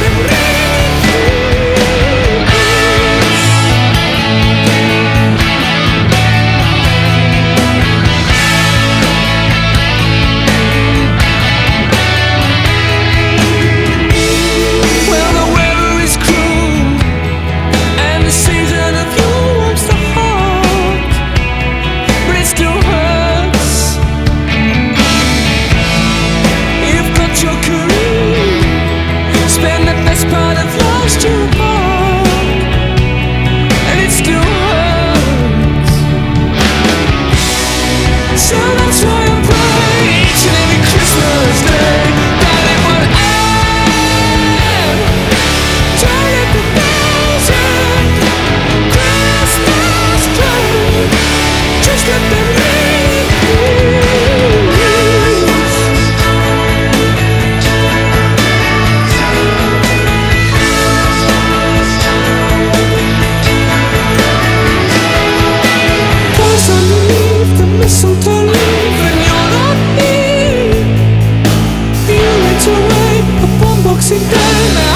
de interna